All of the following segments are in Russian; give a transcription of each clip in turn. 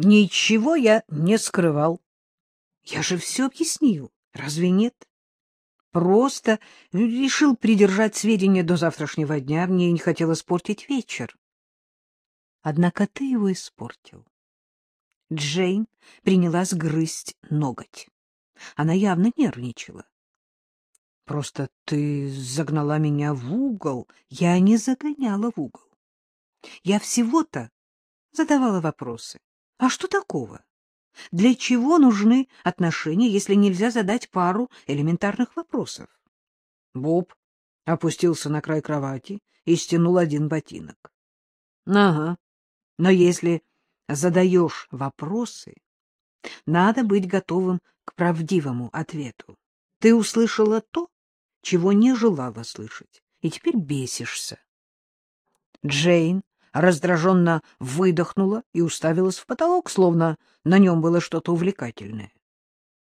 Ничего я не скрывал. Я же все объяснил, разве нет? Просто решил придержать сведения до завтрашнего дня, мне не хотелось портить вечер. Однако ты его испортил. Джейн принялась грызть ноготь. Она явно нервничала. Просто ты загнала меня в угол. Я не загоняла в угол. Я всего-то задавала вопросы. А что такого? Для чего нужны отношения, если нельзя задать пару элементарных вопросов? Боб опустился на край кровати и стянул один ботинок. — Ага, но если задаешь вопросы, надо быть готовым к правдивому ответу. Ты услышала то, чего не желала слышать, и теперь бесишься. Джейн раздраженно выдохнула и уставилась в потолок, словно на нем было что-то увлекательное.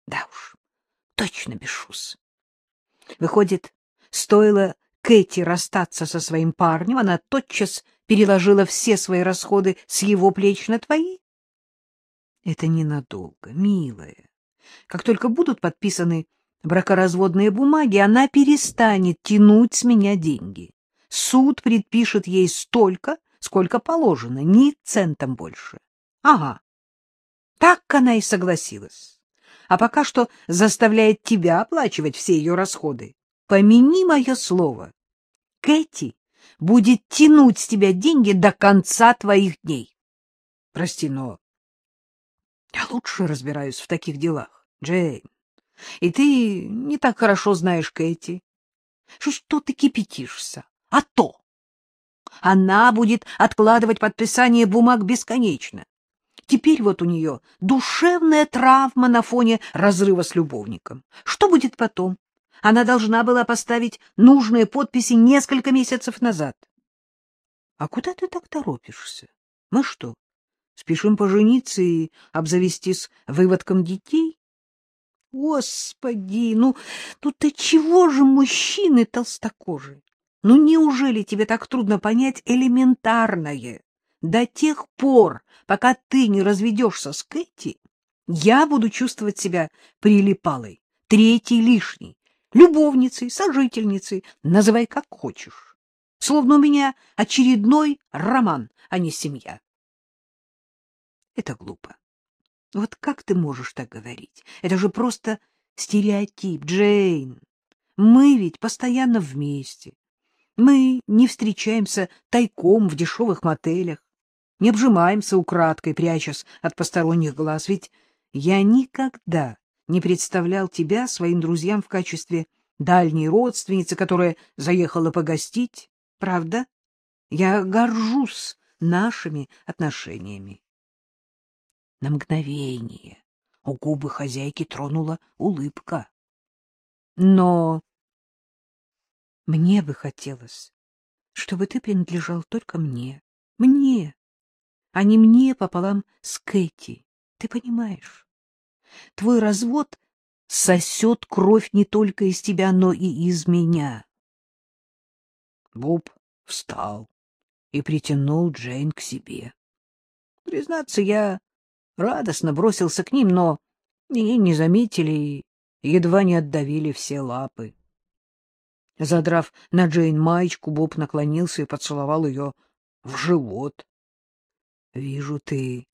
Да уж, точно бесшус. Выходит, стоило Кэти расстаться со своим парнем, она тотчас переложила все свои расходы с его плеч на твои? Это ненадолго, милая. Как только будут подписаны бракоразводные бумаги, она перестанет тянуть с меня деньги. Суд предпишет ей столько, сколько положено, ни центом больше. Ага. Так она и согласилась. А пока что заставляет тебя оплачивать все ее расходы. Помяни мое слово. Кэти будет тянуть с тебя деньги до конца твоих дней. Прости, но я лучше разбираюсь в таких делах, Джейн. И ты не так хорошо знаешь Кэти. Что, ты кипятишься? А то! Она будет откладывать подписание бумаг бесконечно. Теперь вот у нее душевная травма на фоне разрыва с любовником. Что будет потом? Она должна была поставить нужные подписи несколько месяцев назад. А куда ты так торопишься? Мы что, спешим пожениться и обзавестись выводком детей? Господи, ну, ну ты чего же мужчины толстокожие? Ну неужели тебе так трудно понять элементарное? До тех пор, пока ты не разведешься с Кэти, я буду чувствовать себя прилипалой, третьей лишней, любовницей, сожительницей, называй как хочешь. Словно у меня очередной роман, а не семья. Это глупо. Вот как ты можешь так говорить? Это же просто стереотип, Джейн. Мы ведь постоянно вместе. Мы не встречаемся тайком в дешевых мотелях, не обжимаемся украдкой, прячась от посторонних глаз, ведь я никогда не представлял тебя своим друзьям в качестве дальней родственницы, которая заехала погостить. Правда? Я горжусь нашими отношениями. На мгновение у губы хозяйки тронула улыбка. Но мне бы хотелось, чтобы ты принадлежал только мне. Мне, а не мне пополам с Кэти. Ты понимаешь? Твой развод сосет кровь не только из тебя, но и из меня. Боб встал и притянул Джейн к себе. Признаться, я радостно бросился к ним, но меня не заметили и едва не отдавили все лапы. Задрав на Джейн маечку, Боб наклонился и поцеловал ее в живот. — Вижу, ты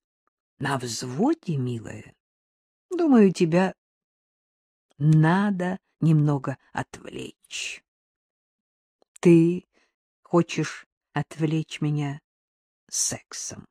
на взводе, милая. Думаю, тебя надо немного отвлечь. Ты хочешь отвлечь меня сексом.